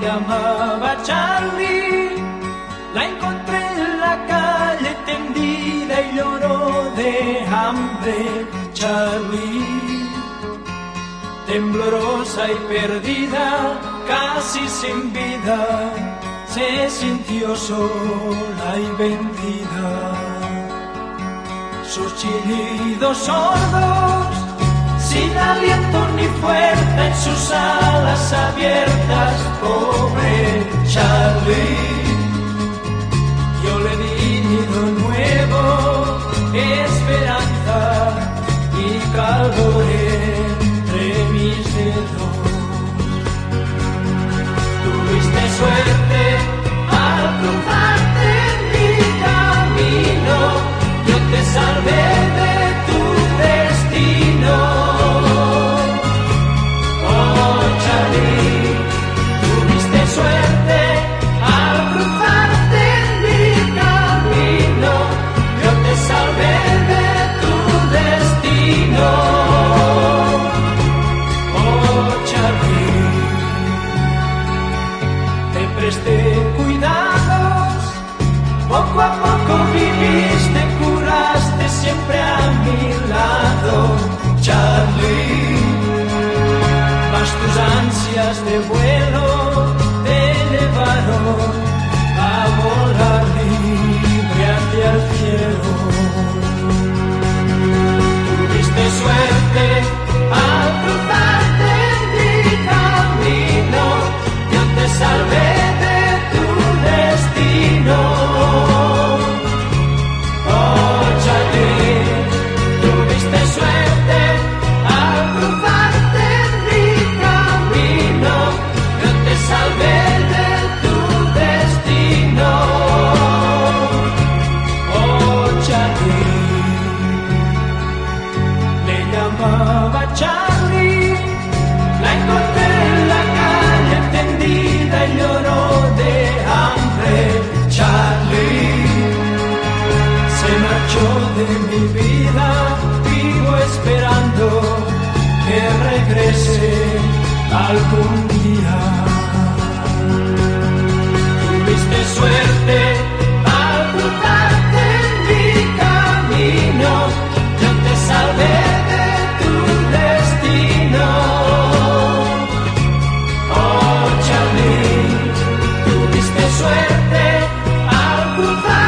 llamaba Charlie. La encontré en la calle tendida y lloró de hambre, Charlie. Temblorosa y perdida, casi sin vida, se sintió sola y vendida. Sus chillidos sordos sin aliento ni fuerza en sus alas abiertas, pobre Charlie. Yo le di nido nuevo, esperanza y calor entre mis dedos. horas te. de mi vida vivo esperando que regrese algún día. Tuviste suerte al cruzarte en mi camino, yo te salvé de tu destino. Oh, Charlie, tuviste suerte al cruzarte.